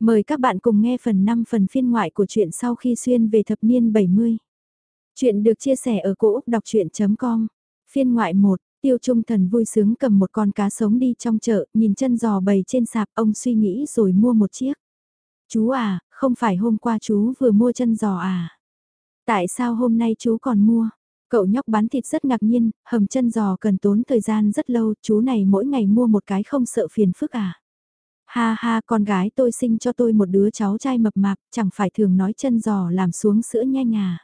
Mời các bạn cùng nghe phần 5 phần phiên ngoại của truyện sau khi xuyên về thập niên 70. Chuyện được chia sẻ ở cỗ đọc chuyện.com. Phiên ngoại 1, tiêu trung thần vui sướng cầm một con cá sống đi trong chợ, nhìn chân giò bầy trên sạp, ông suy nghĩ rồi mua một chiếc. Chú à, không phải hôm qua chú vừa mua chân giò à? Tại sao hôm nay chú còn mua? Cậu nhóc bán thịt rất ngạc nhiên, hầm chân giò cần tốn thời gian rất lâu, chú này mỗi ngày mua một cái không sợ phiền phức à? Ha ha con gái tôi sinh cho tôi một đứa cháu trai mập mạp, chẳng phải thường nói chân giò làm xuống sữa nhanh à.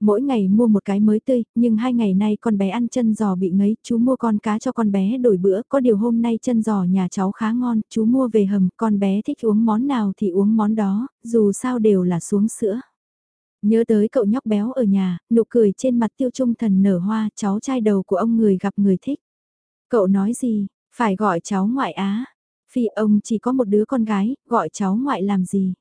Mỗi ngày mua một cái mới tươi, nhưng hai ngày nay con bé ăn chân giò bị ngấy, chú mua con cá cho con bé đổi bữa, có điều hôm nay chân giò nhà cháu khá ngon, chú mua về hầm, con bé thích uống món nào thì uống món đó, dù sao đều là xuống sữa. Nhớ tới cậu nhóc béo ở nhà, nụ cười trên mặt tiêu trung thần nở hoa, cháu trai đầu của ông người gặp người thích. Cậu nói gì, phải gọi cháu ngoại á. Phi ông chỉ có một đứa con gái, gọi cháu ngoại làm gì?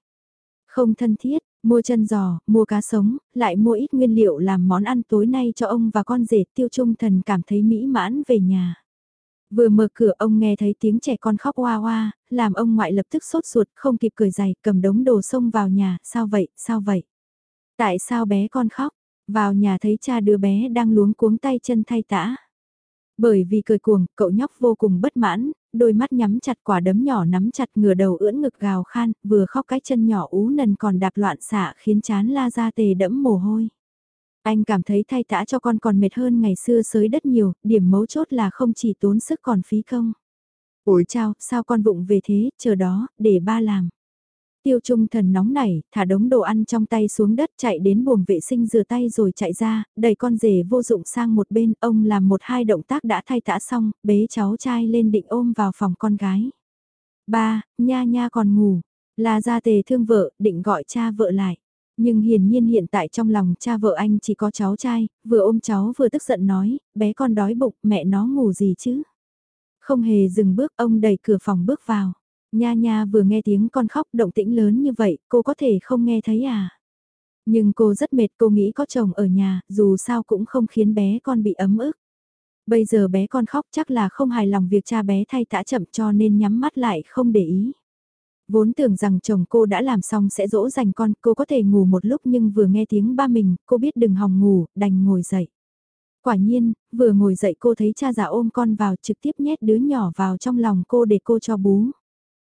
Không thân thiết, mua chân giò, mua cá sống, lại mua ít nguyên liệu làm món ăn tối nay cho ông và con rể tiêu trung thần cảm thấy mỹ mãn về nhà. Vừa mở cửa ông nghe thấy tiếng trẻ con khóc oa oa, làm ông ngoại lập tức sốt ruột không kịp cười giày cầm đống đồ xông vào nhà, sao vậy, sao vậy? Tại sao bé con khóc? Vào nhà thấy cha đứa bé đang luống cuống tay chân thay tã. Bởi vì cười cuồng, cậu nhóc vô cùng bất mãn, đôi mắt nhắm chặt quả đấm nhỏ nắm chặt ngửa đầu ưỡn ngực gào khan, vừa khóc cái chân nhỏ ú nần còn đạp loạn xạ khiến chán la ra tề đẫm mồ hôi. Anh cảm thấy thay tã cho con còn mệt hơn ngày xưa sới đất nhiều, điểm mấu chốt là không chỉ tốn sức còn phí công. Ủi chào, sao con vụng về thế, chờ đó, để ba làm. Tiêu trung thần nóng nảy, thả đống đồ ăn trong tay xuống đất chạy đến buồng vệ sinh rửa tay rồi chạy ra, đẩy con rể vô dụng sang một bên, ông làm một hai động tác đã thay tã xong, bế cháu trai lên định ôm vào phòng con gái. Ba, nha nha còn ngủ, là ra tề thương vợ, định gọi cha vợ lại. Nhưng hiển nhiên hiện tại trong lòng cha vợ anh chỉ có cháu trai, vừa ôm cháu vừa tức giận nói, bé con đói bụng, mẹ nó ngủ gì chứ? Không hề dừng bước, ông đẩy cửa phòng bước vào. Nha nha vừa nghe tiếng con khóc động tĩnh lớn như vậy, cô có thể không nghe thấy à? Nhưng cô rất mệt, cô nghĩ có chồng ở nhà, dù sao cũng không khiến bé con bị ấm ức. Bây giờ bé con khóc chắc là không hài lòng việc cha bé thay tã chậm cho nên nhắm mắt lại không để ý. Vốn tưởng rằng chồng cô đã làm xong sẽ dỗ dành con, cô có thể ngủ một lúc nhưng vừa nghe tiếng ba mình, cô biết đừng hòng ngủ, đành ngồi dậy. Quả nhiên, vừa ngồi dậy cô thấy cha già ôm con vào trực tiếp nhét đứa nhỏ vào trong lòng cô để cô cho bú.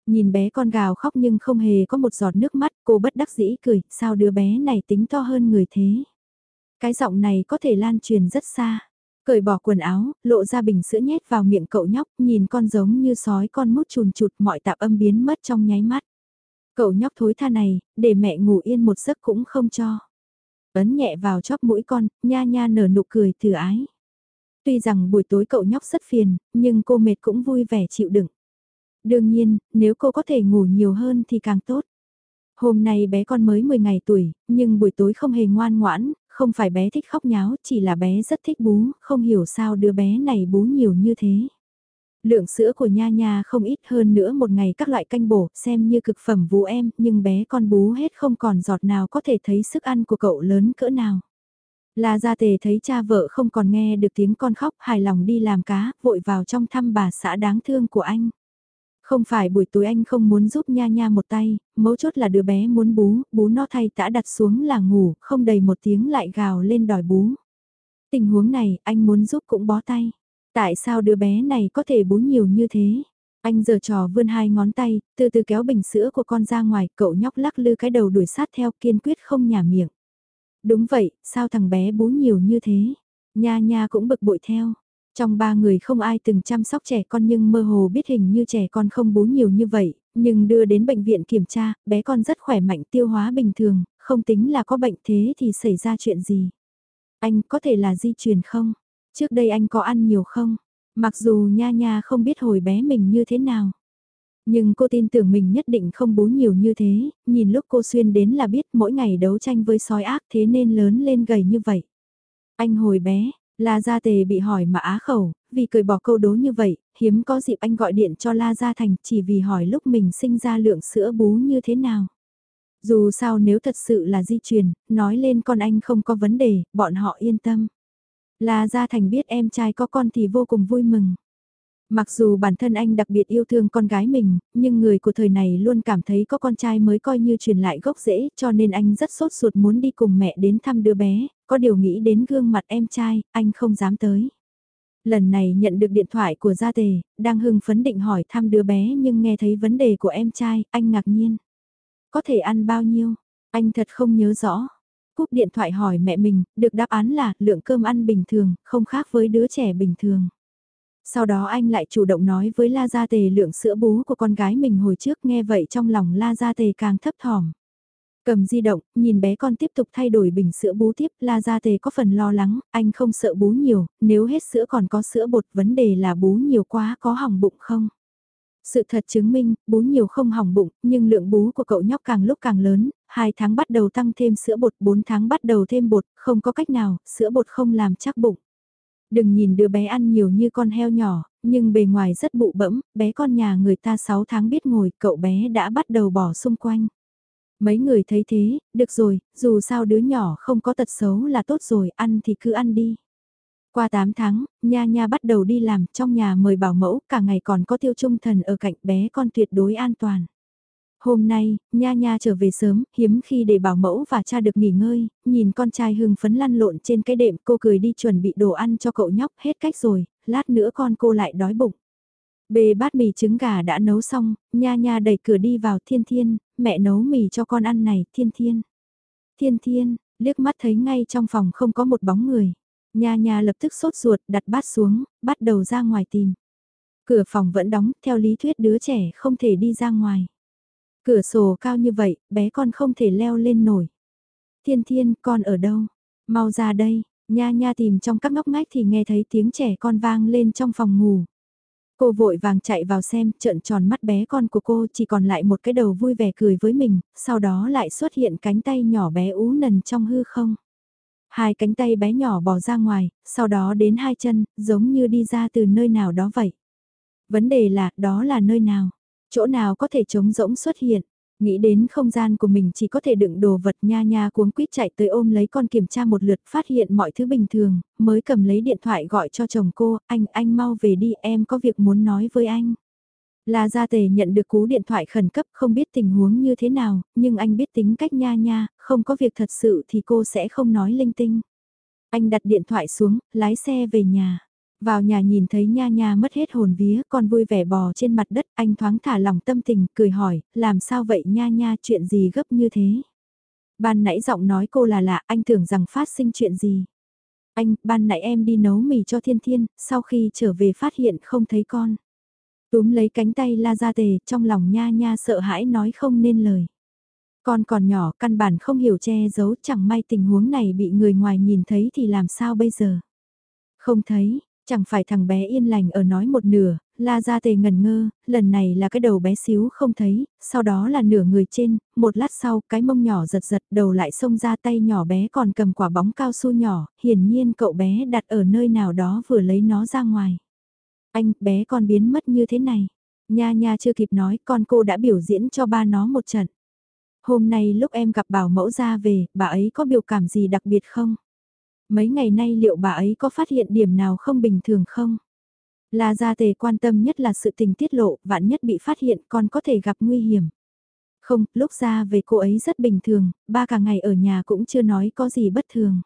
Nhìn bé con gào khóc nhưng không hề có một giọt nước mắt, cô bất đắc dĩ cười, sao đứa bé này tính to hơn người thế. Cái giọng này có thể lan truyền rất xa. Cởi bỏ quần áo, lộ ra bình sữa nhét vào miệng cậu nhóc, nhìn con giống như sói con mút chùn chụt mọi tạp âm biến mất trong nháy mắt. Cậu nhóc thối tha này, để mẹ ngủ yên một giấc cũng không cho. Ấn nhẹ vào chóp mũi con, nha nha nở nụ cười từ ái. Tuy rằng buổi tối cậu nhóc rất phiền, nhưng cô mệt cũng vui vẻ chịu đựng. Đương nhiên, nếu cô có thể ngủ nhiều hơn thì càng tốt. Hôm nay bé con mới 10 ngày tuổi, nhưng buổi tối không hề ngoan ngoãn, không phải bé thích khóc nháo, chỉ là bé rất thích bú, không hiểu sao đứa bé này bú nhiều như thế. Lượng sữa của nha nha không ít hơn nữa một ngày các loại canh bổ, xem như cực phẩm vú em, nhưng bé con bú hết không còn giọt nào có thể thấy sức ăn của cậu lớn cỡ nào. La Gia Tề thấy cha vợ không còn nghe được tiếng con khóc, hài lòng đi làm cá, vội vào trong thăm bà xã đáng thương của anh. Không phải buổi tối anh không muốn giúp nha nha một tay, mấu chốt là đứa bé muốn bú, bú no thay tã đặt xuống là ngủ, không đầy một tiếng lại gào lên đòi bú. Tình huống này, anh muốn giúp cũng bó tay. Tại sao đứa bé này có thể bú nhiều như thế? Anh giờ trò vươn hai ngón tay, từ từ kéo bình sữa của con ra ngoài, cậu nhóc lắc lư cái đầu đuổi sát theo kiên quyết không nhả miệng. Đúng vậy, sao thằng bé bú nhiều như thế? Nha nha cũng bực bội theo. Trong ba người không ai từng chăm sóc trẻ con nhưng mơ hồ biết hình như trẻ con không bú nhiều như vậy, nhưng đưa đến bệnh viện kiểm tra, bé con rất khỏe mạnh tiêu hóa bình thường, không tính là có bệnh thế thì xảy ra chuyện gì. Anh có thể là di truyền không? Trước đây anh có ăn nhiều không? Mặc dù nha nha không biết hồi bé mình như thế nào. Nhưng cô tin tưởng mình nhất định không bú nhiều như thế, nhìn lúc cô xuyên đến là biết mỗi ngày đấu tranh với sói ác thế nên lớn lên gầy như vậy. Anh hồi bé, La Gia Tề bị hỏi mà á khẩu, vì cười bỏ câu đố như vậy, hiếm có dịp anh gọi điện cho La Gia Thành chỉ vì hỏi lúc mình sinh ra lượng sữa bú như thế nào. Dù sao nếu thật sự là di truyền, nói lên con anh không có vấn đề, bọn họ yên tâm. La Gia Thành biết em trai có con thì vô cùng vui mừng. Mặc dù bản thân anh đặc biệt yêu thương con gái mình, nhưng người của thời này luôn cảm thấy có con trai mới coi như truyền lại gốc rễ, cho nên anh rất sốt ruột muốn đi cùng mẹ đến thăm đứa bé, có điều nghĩ đến gương mặt em trai, anh không dám tới. Lần này nhận được điện thoại của Gia Tề, đang hưng phấn định hỏi thăm đứa bé nhưng nghe thấy vấn đề của em trai, anh ngạc nhiên. Có thể ăn bao nhiêu? Anh thật không nhớ rõ. Cúp điện thoại hỏi mẹ mình, được đáp án là lượng cơm ăn bình thường, không khác với đứa trẻ bình thường. Sau đó anh lại chủ động nói với La Gia Tề lượng sữa bú của con gái mình hồi trước nghe vậy trong lòng La Gia Tề càng thấp thỏm. Cầm di động, nhìn bé con tiếp tục thay đổi bình sữa bú tiếp, La Gia Tề có phần lo lắng, anh không sợ bú nhiều, nếu hết sữa còn có sữa bột, vấn đề là bú nhiều quá có hỏng bụng không? Sự thật chứng minh, bú nhiều không hỏng bụng, nhưng lượng bú của cậu nhóc càng lúc càng lớn, 2 tháng bắt đầu tăng thêm sữa bột, 4 tháng bắt đầu thêm bột, không có cách nào, sữa bột không làm chắc bụng. Đừng nhìn đứa bé ăn nhiều như con heo nhỏ, nhưng bề ngoài rất bụ bẫm, bé con nhà người ta 6 tháng biết ngồi, cậu bé đã bắt đầu bỏ xung quanh. Mấy người thấy thế, được rồi, dù sao đứa nhỏ không có tật xấu là tốt rồi, ăn thì cứ ăn đi. Qua 8 tháng, Nha Nha bắt đầu đi làm, trong nhà mời bảo mẫu, cả ngày còn có tiêu trung thần ở cạnh bé con tuyệt đối an toàn. Hôm nay, Nha Nha trở về sớm, hiếm khi để bảo mẫu và cha được nghỉ ngơi, nhìn con trai hưng phấn lăn lộn trên cái đệm cô cười đi chuẩn bị đồ ăn cho cậu nhóc hết cách rồi, lát nữa con cô lại đói bụng. Bề bát mì trứng gà đã nấu xong, Nha Nha đẩy cửa đi vào thiên thiên, mẹ nấu mì cho con ăn này, thiên thiên. Thiên thiên, liếc mắt thấy ngay trong phòng không có một bóng người. Nha Nha lập tức sốt ruột đặt bát xuống, bắt đầu ra ngoài tìm. Cửa phòng vẫn đóng, theo lý thuyết đứa trẻ không thể đi ra ngoài. Cửa sổ cao như vậy, bé con không thể leo lên nổi. Thiên thiên, con ở đâu? Mau ra đây, nha nha tìm trong các ngóc ngách thì nghe thấy tiếng trẻ con vang lên trong phòng ngủ. Cô vội vàng chạy vào xem, trợn tròn mắt bé con của cô chỉ còn lại một cái đầu vui vẻ cười với mình, sau đó lại xuất hiện cánh tay nhỏ bé ú nần trong hư không. Hai cánh tay bé nhỏ bò ra ngoài, sau đó đến hai chân, giống như đi ra từ nơi nào đó vậy. Vấn đề là, đó là nơi nào? Chỗ nào có thể trống rỗng xuất hiện? Nghĩ đến không gian của mình chỉ có thể đựng đồ vật nha nha cuống quýt chạy tới ôm lấy con kiểm tra một lượt phát hiện mọi thứ bình thường, mới cầm lấy điện thoại gọi cho chồng cô, anh, anh mau về đi, em có việc muốn nói với anh. La Gia Tề nhận được cú điện thoại khẩn cấp không biết tình huống như thế nào, nhưng anh biết tính cách nha nha, không có việc thật sự thì cô sẽ không nói linh tinh. Anh đặt điện thoại xuống, lái xe về nhà. Vào nhà nhìn thấy nha nha mất hết hồn vía, con vui vẻ bò trên mặt đất, anh thoáng thả lòng tâm tình, cười hỏi, làm sao vậy nha nha, chuyện gì gấp như thế? Ban nãy giọng nói cô là lạ, anh tưởng rằng phát sinh chuyện gì? Anh, ban nãy em đi nấu mì cho thiên thiên, sau khi trở về phát hiện không thấy con. Túm lấy cánh tay la ra tề, trong lòng nha nha sợ hãi nói không nên lời. Con còn nhỏ, căn bản không hiểu che giấu, chẳng may tình huống này bị người ngoài nhìn thấy thì làm sao bây giờ? Không thấy, chẳng phải thằng bé yên lành ở nói một nửa, la ra tề ngần ngơ, lần này là cái đầu bé xíu không thấy, sau đó là nửa người trên, một lát sau cái mông nhỏ giật giật đầu lại xông ra tay nhỏ bé còn cầm quả bóng cao su nhỏ, hiển nhiên cậu bé đặt ở nơi nào đó vừa lấy nó ra ngoài. Anh, bé con biến mất như thế này. Nha nha chưa kịp nói, con cô đã biểu diễn cho ba nó một trận. Hôm nay lúc em gặp bảo mẫu ra về, bà ấy có biểu cảm gì đặc biệt không? Mấy ngày nay liệu bà ấy có phát hiện điểm nào không bình thường không? La gia tề quan tâm nhất là sự tình tiết lộ, vạn nhất bị phát hiện còn có thể gặp nguy hiểm. Không, lúc ra về cô ấy rất bình thường, ba cả ngày ở nhà cũng chưa nói có gì bất thường.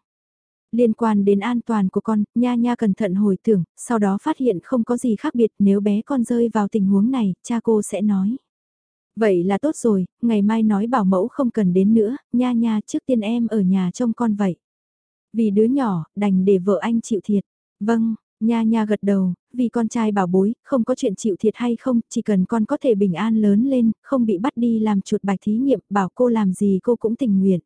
Liên quan đến an toàn của con, Nha Nha cẩn thận hồi tưởng, sau đó phát hiện không có gì khác biệt nếu bé con rơi vào tình huống này, cha cô sẽ nói. Vậy là tốt rồi, ngày mai nói bảo mẫu không cần đến nữa, Nha Nha trước tiên em ở nhà trông con vậy. Vì đứa nhỏ, đành để vợ anh chịu thiệt. Vâng, Nha Nha gật đầu, vì con trai bảo bối, không có chuyện chịu thiệt hay không, chỉ cần con có thể bình an lớn lên, không bị bắt đi làm chuột bạch thí nghiệm, bảo cô làm gì cô cũng tình nguyện.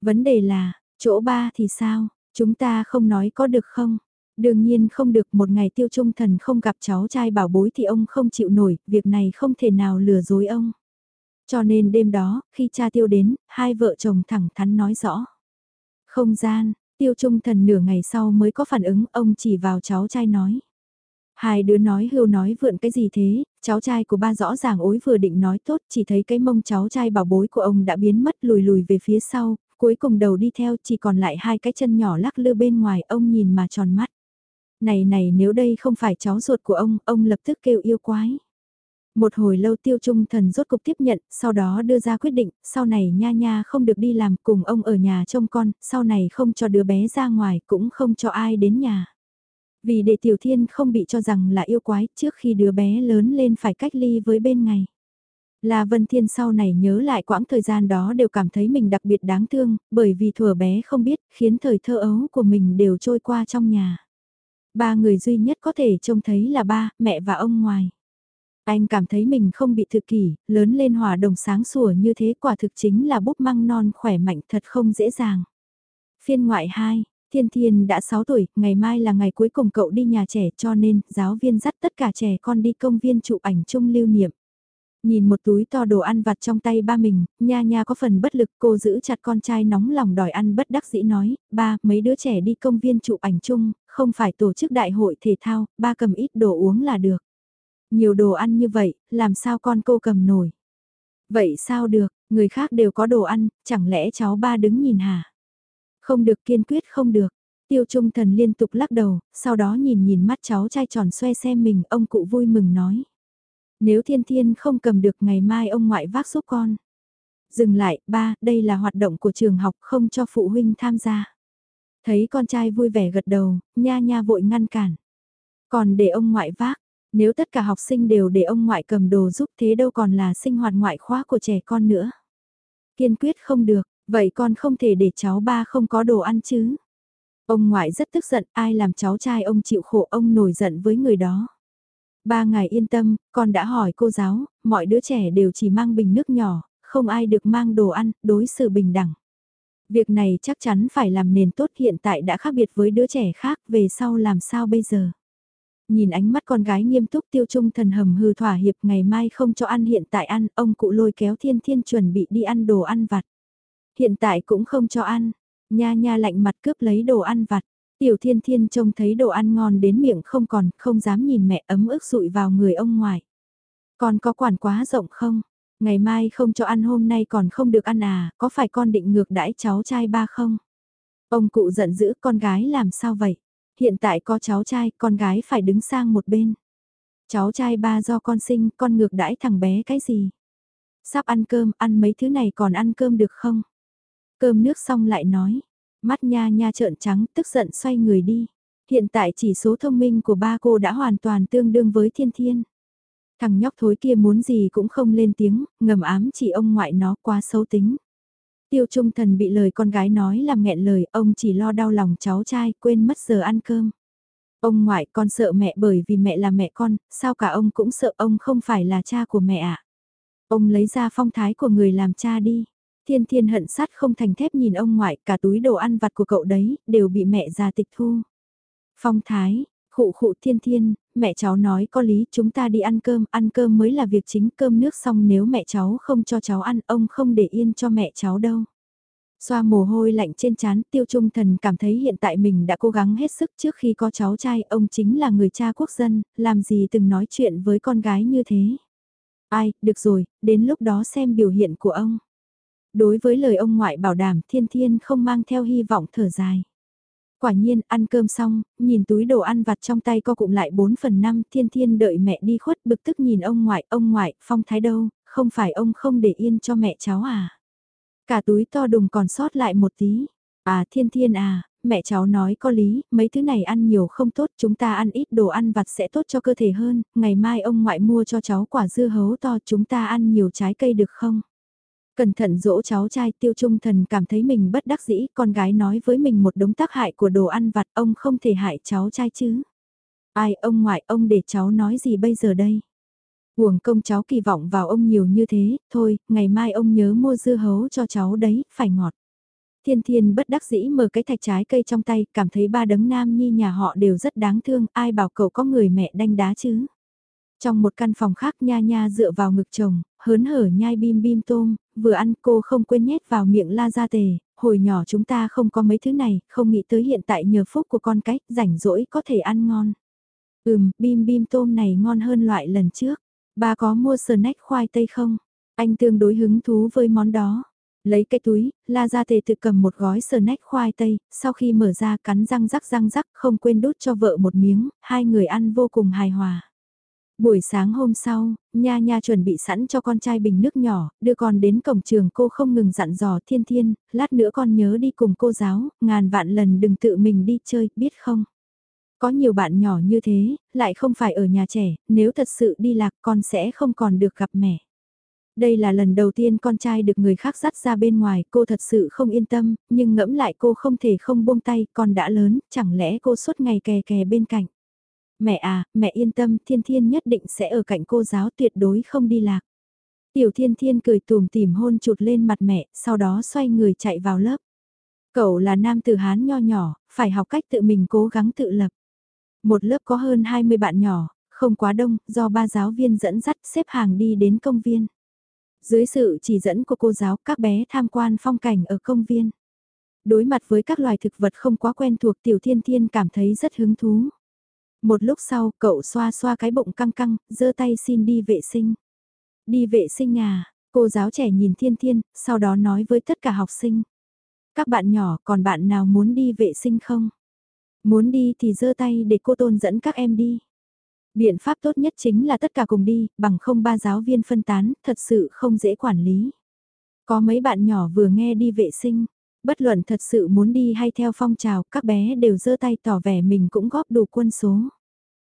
Vấn đề là, chỗ ba thì sao? Chúng ta không nói có được không? Đương nhiên không được một ngày tiêu trung thần không gặp cháu trai bảo bối thì ông không chịu nổi, việc này không thể nào lừa dối ông. Cho nên đêm đó, khi cha tiêu đến, hai vợ chồng thẳng thắn nói rõ. Không gian, tiêu trung thần nửa ngày sau mới có phản ứng, ông chỉ vào cháu trai nói. Hai đứa nói hưu nói vượn cái gì thế, cháu trai của ba rõ ràng ối vừa định nói tốt, chỉ thấy cái mông cháu trai bảo bối của ông đã biến mất lùi lùi về phía sau, cuối cùng đầu đi theo chỉ còn lại hai cái chân nhỏ lắc lư bên ngoài ông nhìn mà tròn mắt. Này này nếu đây không phải cháu ruột của ông, ông lập tức kêu yêu quái. Một hồi lâu tiêu trung thần rốt cục tiếp nhận, sau đó đưa ra quyết định, sau này nha nha không được đi làm cùng ông ở nhà trông con, sau này không cho đứa bé ra ngoài cũng không cho ai đến nhà. Vì để tiểu thiên không bị cho rằng là yêu quái trước khi đứa bé lớn lên phải cách ly với bên ngày. là Vân Thiên sau này nhớ lại quãng thời gian đó đều cảm thấy mình đặc biệt đáng thương, bởi vì thừa bé không biết, khiến thời thơ ấu của mình đều trôi qua trong nhà. Ba người duy nhất có thể trông thấy là ba, mẹ và ông ngoài. Anh cảm thấy mình không bị thực kỷ, lớn lên hòa đồng sáng sủa như thế quả thực chính là búp măng non khỏe mạnh thật không dễ dàng. Phiên ngoại 2, Thiên Thiên đã 6 tuổi, ngày mai là ngày cuối cùng cậu đi nhà trẻ cho nên giáo viên dắt tất cả trẻ con đi công viên chụp ảnh chung lưu niệm. Nhìn một túi to đồ ăn vặt trong tay ba mình, nha nha có phần bất lực cô giữ chặt con trai nóng lòng đòi ăn bất đắc dĩ nói, ba, mấy đứa trẻ đi công viên chụp ảnh chung, không phải tổ chức đại hội thể thao, ba cầm ít đồ uống là được. Nhiều đồ ăn như vậy, làm sao con cô cầm nổi? Vậy sao được, người khác đều có đồ ăn, chẳng lẽ cháu ba đứng nhìn hả? Không được kiên quyết không được. Tiêu Trung Thần liên tục lắc đầu, sau đó nhìn nhìn mắt cháu trai tròn xoe xem mình, ông cụ vui mừng nói. Nếu thiên thiên không cầm được ngày mai ông ngoại vác giúp con. Dừng lại, ba, đây là hoạt động của trường học không cho phụ huynh tham gia. Thấy con trai vui vẻ gật đầu, nha nha vội ngăn cản. Còn để ông ngoại vác, nếu tất cả học sinh đều để ông ngoại cầm đồ giúp thế đâu còn là sinh hoạt ngoại khóa của trẻ con nữa. Kiên quyết không được, vậy con không thể để cháu ba không có đồ ăn chứ. Ông ngoại rất tức giận, ai làm cháu trai ông chịu khổ ông nổi giận với người đó. Ba ngày yên tâm, con đã hỏi cô giáo, mọi đứa trẻ đều chỉ mang bình nước nhỏ, không ai được mang đồ ăn, đối xử bình đẳng. Việc này chắc chắn phải làm nền tốt hiện tại đã khác biệt với đứa trẻ khác, về sau làm sao bây giờ? Nhìn ánh mắt con gái nghiêm túc tiêu trung thần hầm hư thỏa hiệp ngày mai không cho ăn hiện tại ăn, ông cụ lôi kéo thiên thiên chuẩn bị đi ăn đồ ăn vặt. Hiện tại cũng không cho ăn, nha nha lạnh mặt cướp lấy đồ ăn vặt. Tiểu thiên thiên trông thấy đồ ăn ngon đến miệng không còn, không dám nhìn mẹ ấm ức rụi vào người ông ngoại. Con có quản quá rộng không? Ngày mai không cho ăn hôm nay còn không được ăn à, có phải con định ngược đãi cháu trai ba không? Ông cụ giận dữ con gái làm sao vậy? Hiện tại có cháu trai, con gái phải đứng sang một bên. Cháu trai ba do con sinh, con ngược đãi thằng bé cái gì? Sắp ăn cơm, ăn mấy thứ này còn ăn cơm được không? Cơm nước xong lại nói, Mắt nha nha trợn trắng tức giận xoay người đi. Hiện tại chỉ số thông minh của ba cô đã hoàn toàn tương đương với thiên thiên. Thằng nhóc thối kia muốn gì cũng không lên tiếng, ngầm ám chỉ ông ngoại nó quá xấu tính. Tiêu trung thần bị lời con gái nói làm nghẹn lời, ông chỉ lo đau lòng cháu trai, quên mất giờ ăn cơm. Ông ngoại con sợ mẹ bởi vì mẹ là mẹ con, sao cả ông cũng sợ ông không phải là cha của mẹ ạ. À? Ông lấy ra phong thái của người làm cha đi. Thiên thiên hận sắt không thành thép nhìn ông ngoại, cả túi đồ ăn vặt của cậu đấy, đều bị mẹ già tịch thu. Phong thái, khụ khụ thiên thiên, mẹ cháu nói có lý chúng ta đi ăn cơm, ăn cơm mới là việc chính cơm nước xong nếu mẹ cháu không cho cháu ăn ông không để yên cho mẹ cháu đâu. Xoa mồ hôi lạnh trên trán tiêu trung thần cảm thấy hiện tại mình đã cố gắng hết sức trước khi có cháu trai ông chính là người cha quốc dân, làm gì từng nói chuyện với con gái như thế. Ai, được rồi, đến lúc đó xem biểu hiện của ông. Đối với lời ông ngoại bảo đảm thiên thiên không mang theo hy vọng thở dài. Quả nhiên ăn cơm xong, nhìn túi đồ ăn vặt trong tay co cụm lại 4 phần 5 thiên thiên đợi mẹ đi khuất bực tức nhìn ông ngoại, ông ngoại, phong thái đâu, không phải ông không để yên cho mẹ cháu à. Cả túi to đùng còn sót lại một tí. À thiên thiên à, mẹ cháu nói có lý, mấy thứ này ăn nhiều không tốt, chúng ta ăn ít đồ ăn vặt sẽ tốt cho cơ thể hơn, ngày mai ông ngoại mua cho cháu quả dưa hấu to chúng ta ăn nhiều trái cây được không? Cẩn thận dỗ cháu trai tiêu trung thần cảm thấy mình bất đắc dĩ, con gái nói với mình một đống tác hại của đồ ăn vặt ông không thể hại cháu trai chứ. Ai ông ngoại ông để cháu nói gì bây giờ đây? Huồng công cháu kỳ vọng vào ông nhiều như thế, thôi, ngày mai ông nhớ mua dưa hấu cho cháu đấy, phải ngọt. Thiên thiên bất đắc dĩ mở cái thạch trái cây trong tay, cảm thấy ba đấng nam nhi nhà họ đều rất đáng thương, ai bảo cậu có người mẹ đanh đá chứ. Trong một căn phòng khác nha nha dựa vào ngực chồng, hớn hở nhai bim bim tôm, vừa ăn cô không quên nhét vào miệng la ra tề, hồi nhỏ chúng ta không có mấy thứ này, không nghĩ tới hiện tại nhờ phúc của con cách, rảnh rỗi có thể ăn ngon. Ừm, bim bim tôm này ngon hơn loại lần trước. Bà có mua snack khoai tây không? Anh tương đối hứng thú với món đó. Lấy cái túi, la ra tề tự cầm một gói snack khoai tây, sau khi mở ra cắn răng rắc răng rắc không quên đút cho vợ một miếng, hai người ăn vô cùng hài hòa. Buổi sáng hôm sau, Nha Nha chuẩn bị sẵn cho con trai bình nước nhỏ, đưa con đến cổng trường cô không ngừng dặn dò thiên thiên, lát nữa con nhớ đi cùng cô giáo, ngàn vạn lần đừng tự mình đi chơi, biết không? Có nhiều bạn nhỏ như thế, lại không phải ở nhà trẻ, nếu thật sự đi lạc con sẽ không còn được gặp mẹ. Đây là lần đầu tiên con trai được người khác dắt ra bên ngoài, cô thật sự không yên tâm, nhưng ngẫm lại cô không thể không buông tay, con đã lớn, chẳng lẽ cô suốt ngày kè kè bên cạnh. Mẹ à, mẹ yên tâm, thiên thiên nhất định sẽ ở cạnh cô giáo tuyệt đối không đi lạc. Tiểu thiên thiên cười tùm tìm hôn chụt lên mặt mẹ, sau đó xoay người chạy vào lớp. Cậu là nam tử Hán nho nhỏ, phải học cách tự mình cố gắng tự lập. Một lớp có hơn 20 bạn nhỏ, không quá đông, do ba giáo viên dẫn dắt xếp hàng đi đến công viên. Dưới sự chỉ dẫn của cô giáo, các bé tham quan phong cảnh ở công viên. Đối mặt với các loài thực vật không quá quen thuộc Tiểu Thiên Thiên cảm thấy rất hứng thú. Một lúc sau, cậu xoa xoa cái bụng căng căng, giơ tay xin đi vệ sinh. Đi vệ sinh à, cô giáo trẻ nhìn Thiên Thiên, sau đó nói với tất cả học sinh. Các bạn nhỏ, còn bạn nào muốn đi vệ sinh không? Muốn đi thì giơ tay để cô tôn dẫn các em đi. Biện pháp tốt nhất chính là tất cả cùng đi, bằng không ba giáo viên phân tán, thật sự không dễ quản lý. Có mấy bạn nhỏ vừa nghe đi vệ sinh, bất luận thật sự muốn đi hay theo phong trào, các bé đều giơ tay tỏ vẻ mình cũng góp đủ quân số.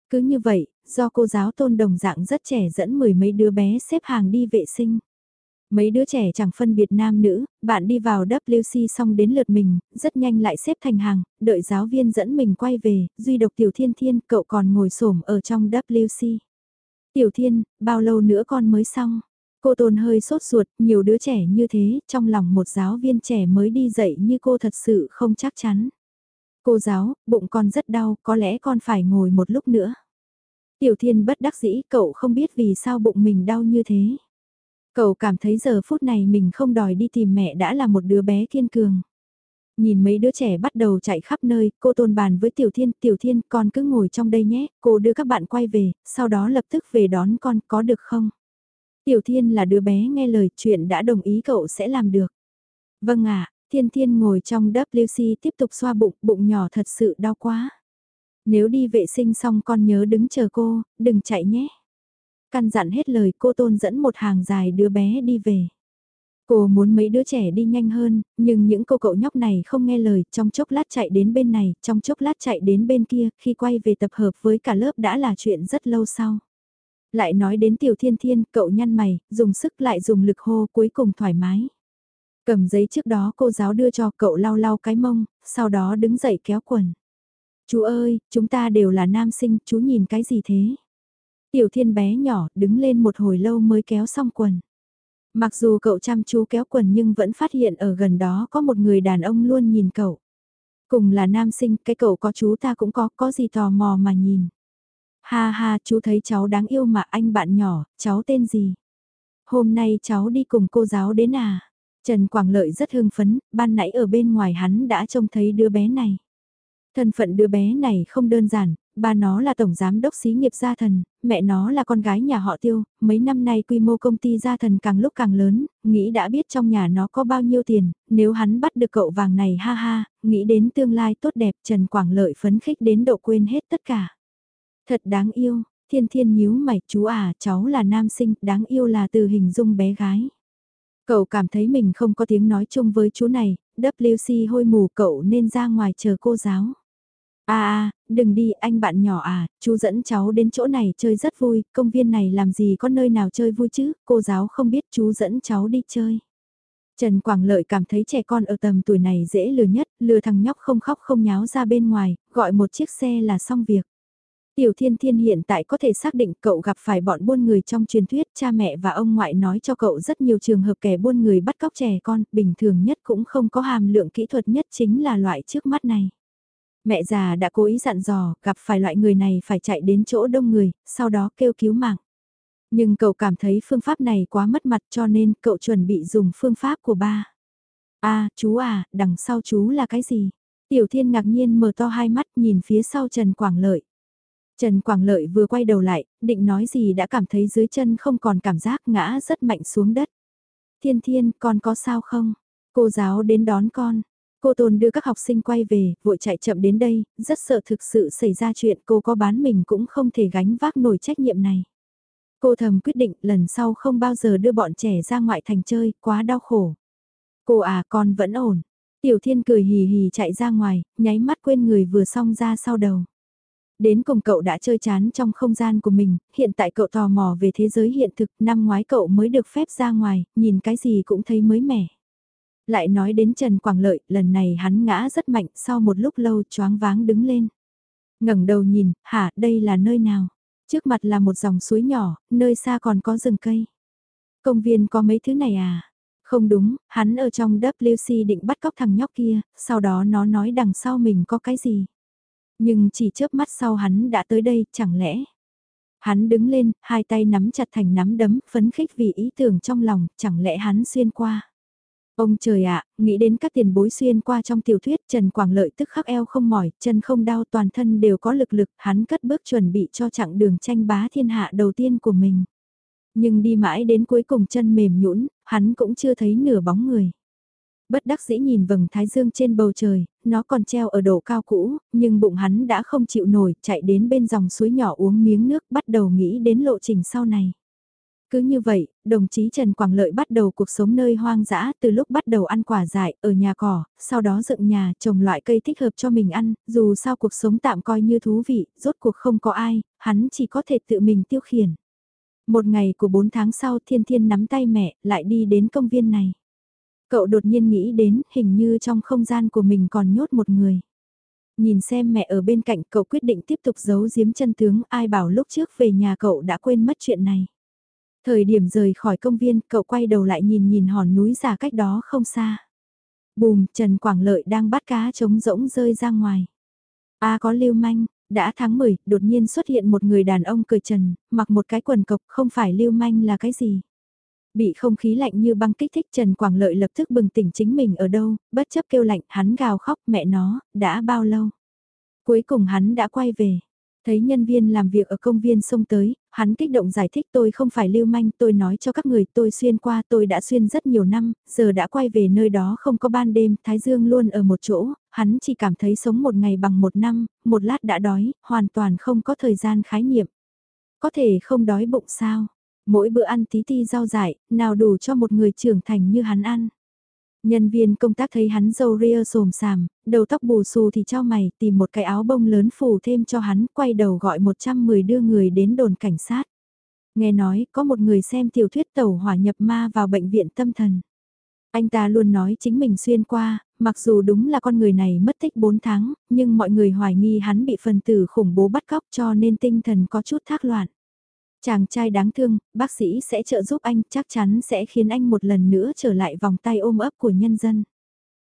Cứ như vậy, do cô giáo tôn đồng dạng rất trẻ dẫn mười mấy đứa bé xếp hàng đi vệ sinh. Mấy đứa trẻ chẳng phân biệt nam nữ, bạn đi vào WC xong đến lượt mình, rất nhanh lại xếp thành hàng, đợi giáo viên dẫn mình quay về, duy độc Tiểu Thiên Thiên, cậu còn ngồi xổm ở trong WC. Tiểu Thiên, bao lâu nữa con mới xong? Cô Tôn hơi sốt ruột, nhiều đứa trẻ như thế, trong lòng một giáo viên trẻ mới đi dạy như cô thật sự không chắc chắn. Cô giáo, bụng con rất đau, có lẽ con phải ngồi một lúc nữa. Tiểu Thiên bất đắc dĩ, cậu không biết vì sao bụng mình đau như thế. Cậu cảm thấy giờ phút này mình không đòi đi tìm mẹ đã là một đứa bé kiên cường. Nhìn mấy đứa trẻ bắt đầu chạy khắp nơi, cô tôn bàn với Tiểu Thiên, Tiểu Thiên con cứ ngồi trong đây nhé, cô đưa các bạn quay về, sau đó lập tức về đón con, có được không? Tiểu Thiên là đứa bé nghe lời chuyện đã đồng ý cậu sẽ làm được. Vâng ạ, Thiên Thiên ngồi trong WC tiếp tục xoa bụng, bụng nhỏ thật sự đau quá. Nếu đi vệ sinh xong con nhớ đứng chờ cô, đừng chạy nhé. Căn dặn hết lời cô tôn dẫn một hàng dài đứa bé đi về. Cô muốn mấy đứa trẻ đi nhanh hơn, nhưng những cô cậu nhóc này không nghe lời, trong chốc lát chạy đến bên này, trong chốc lát chạy đến bên kia, khi quay về tập hợp với cả lớp đã là chuyện rất lâu sau. Lại nói đến tiểu thiên thiên, cậu nhăn mày, dùng sức lại dùng lực hô cuối cùng thoải mái. Cầm giấy trước đó cô giáo đưa cho cậu lau lau cái mông, sau đó đứng dậy kéo quần. Chú ơi, chúng ta đều là nam sinh, chú nhìn cái gì thế? Tiểu thiên bé nhỏ, đứng lên một hồi lâu mới kéo xong quần. Mặc dù cậu chăm chú kéo quần nhưng vẫn phát hiện ở gần đó có một người đàn ông luôn nhìn cậu. Cùng là nam sinh, cái cậu có chú ta cũng có, có gì tò mò mà nhìn. Ha ha, chú thấy cháu đáng yêu mà anh bạn nhỏ, cháu tên gì? Hôm nay cháu đi cùng cô giáo đến à? Trần Quảng Lợi rất hưng phấn, ban nãy ở bên ngoài hắn đã trông thấy đứa bé này. Thân phận đứa bé này không đơn giản, ba nó là tổng giám đốc xí nghiệp gia thần, mẹ nó là con gái nhà họ tiêu, mấy năm nay quy mô công ty gia thần càng lúc càng lớn, nghĩ đã biết trong nhà nó có bao nhiêu tiền, nếu hắn bắt được cậu vàng này ha ha, nghĩ đến tương lai tốt đẹp Trần Quảng Lợi phấn khích đến độ quên hết tất cả. Thật đáng yêu, thiên thiên nhíu mày, chú à, cháu là nam sinh, đáng yêu là từ hình dung bé gái. Cậu cảm thấy mình không có tiếng nói chung với chú này, WC hôi mù cậu nên ra ngoài chờ cô giáo. À à, đừng đi anh bạn nhỏ à, chú dẫn cháu đến chỗ này chơi rất vui, công viên này làm gì có nơi nào chơi vui chứ, cô giáo không biết chú dẫn cháu đi chơi. Trần Quảng Lợi cảm thấy trẻ con ở tầm tuổi này dễ lừa nhất, lừa thằng nhóc không khóc không nháo ra bên ngoài, gọi một chiếc xe là xong việc. Tiểu Thiên Thiên hiện tại có thể xác định cậu gặp phải bọn buôn người trong truyền thuyết, cha mẹ và ông ngoại nói cho cậu rất nhiều trường hợp kẻ buôn người bắt cóc trẻ con, bình thường nhất cũng không có hàm lượng kỹ thuật nhất chính là loại trước mắt này. Mẹ già đã cố ý dặn dò, gặp phải loại người này phải chạy đến chỗ đông người, sau đó kêu cứu mạng. Nhưng cậu cảm thấy phương pháp này quá mất mặt cho nên cậu chuẩn bị dùng phương pháp của ba. À, chú à, đằng sau chú là cái gì? Tiểu Thiên ngạc nhiên mở to hai mắt nhìn phía sau Trần Quảng Lợi. Trần Quảng Lợi vừa quay đầu lại, định nói gì đã cảm thấy dưới chân không còn cảm giác ngã rất mạnh xuống đất. Thiên Thiên, con có sao không? Cô giáo đến đón con. Cô Tôn đưa các học sinh quay về, vội chạy chậm đến đây, rất sợ thực sự xảy ra chuyện cô có bán mình cũng không thể gánh vác nổi trách nhiệm này. Cô thầm quyết định lần sau không bao giờ đưa bọn trẻ ra ngoại thành chơi, quá đau khổ. Cô à con vẫn ổn. Tiểu Thiên cười hì hì chạy ra ngoài, nháy mắt quên người vừa xong ra sau đầu. Đến cùng cậu đã chơi chán trong không gian của mình, hiện tại cậu tò mò về thế giới hiện thực, năm ngoái cậu mới được phép ra ngoài, nhìn cái gì cũng thấy mới mẻ. Lại nói đến Trần Quảng Lợi, lần này hắn ngã rất mạnh, sau một lúc lâu choáng váng đứng lên. ngẩng đầu nhìn, hả, đây là nơi nào? Trước mặt là một dòng suối nhỏ, nơi xa còn có rừng cây. Công viên có mấy thứ này à? Không đúng, hắn ở trong WC định bắt cóc thằng nhóc kia, sau đó nó nói đằng sau mình có cái gì. Nhưng chỉ chớp mắt sau hắn đã tới đây, chẳng lẽ... Hắn đứng lên, hai tay nắm chặt thành nắm đấm, phấn khích vì ý tưởng trong lòng, chẳng lẽ hắn xuyên qua. Ông trời ạ, nghĩ đến các tiền bối xuyên qua trong tiểu thuyết Trần Quảng Lợi tức khắc eo không mỏi, chân không đau toàn thân đều có lực lực, hắn cất bước chuẩn bị cho chặng đường tranh bá thiên hạ đầu tiên của mình. Nhưng đi mãi đến cuối cùng chân mềm nhũn, hắn cũng chưa thấy nửa bóng người. Bất đắc dĩ nhìn vầng thái dương trên bầu trời, nó còn treo ở độ cao cũ, nhưng bụng hắn đã không chịu nổi, chạy đến bên dòng suối nhỏ uống miếng nước, bắt đầu nghĩ đến lộ trình sau này. Cứ như vậy, đồng chí Trần Quảng Lợi bắt đầu cuộc sống nơi hoang dã từ lúc bắt đầu ăn quả dại ở nhà cỏ, sau đó dựng nhà trồng loại cây thích hợp cho mình ăn, dù sao cuộc sống tạm coi như thú vị, rốt cuộc không có ai, hắn chỉ có thể tự mình tiêu khiển. Một ngày của 4 tháng sau Thiên Thiên nắm tay mẹ lại đi đến công viên này. Cậu đột nhiên nghĩ đến hình như trong không gian của mình còn nhốt một người. Nhìn xem mẹ ở bên cạnh cậu quyết định tiếp tục giấu giếm chân tướng ai bảo lúc trước về nhà cậu đã quên mất chuyện này. Thời điểm rời khỏi công viên, cậu quay đầu lại nhìn nhìn hòn núi giả cách đó không xa. Bùm, Trần Quảng Lợi đang bắt cá trống rỗng rơi ra ngoài. A có lưu manh, đã tháng 10, đột nhiên xuất hiện một người đàn ông cười trần, mặc một cái quần cộc không phải lưu manh là cái gì. Bị không khí lạnh như băng kích thích Trần Quảng Lợi lập tức bừng tỉnh chính mình ở đâu, bất chấp kêu lạnh hắn gào khóc mẹ nó, đã bao lâu. Cuối cùng hắn đã quay về, Thấy nhân viên làm việc ở công viên xông tới, hắn kích động giải thích tôi không phải lưu manh, tôi nói cho các người tôi xuyên qua tôi đã xuyên rất nhiều năm, giờ đã quay về nơi đó không có ban đêm, Thái Dương luôn ở một chỗ, hắn chỉ cảm thấy sống một ngày bằng một năm, một lát đã đói, hoàn toàn không có thời gian khái niệm. Có thể không đói bụng sao? Mỗi bữa ăn tí ti rau dại, nào đủ cho một người trưởng thành như hắn ăn. Nhân viên công tác thấy hắn dâu ria sồm sàm, đầu tóc bù xù thì cho mày tìm một cái áo bông lớn phủ thêm cho hắn, quay đầu gọi 110 đưa người đến đồn cảnh sát. Nghe nói, có một người xem tiểu thuyết tàu hỏa nhập ma vào bệnh viện tâm thần. Anh ta luôn nói chính mình xuyên qua, mặc dù đúng là con người này mất tích 4 tháng, nhưng mọi người hoài nghi hắn bị phần tử khủng bố bắt cóc cho nên tinh thần có chút thác loạn. Chàng trai đáng thương, bác sĩ sẽ trợ giúp anh, chắc chắn sẽ khiến anh một lần nữa trở lại vòng tay ôm ấp của nhân dân.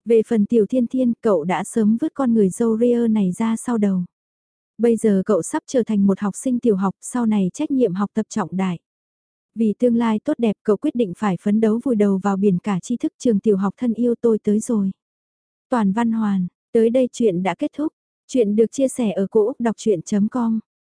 Về phần tiểu thiên thiên, cậu đã sớm vứt con người dâu ria này ra sau đầu. Bây giờ cậu sắp trở thành một học sinh tiểu học, sau này trách nhiệm học tập trọng đại. Vì tương lai tốt đẹp cậu quyết định phải phấn đấu vùi đầu vào biển cả tri thức trường tiểu học thân yêu tôi tới rồi. Toàn văn hoàn, tới đây chuyện đã kết thúc. Chuyện được chia sẻ ở cỗ đọc chuyện.com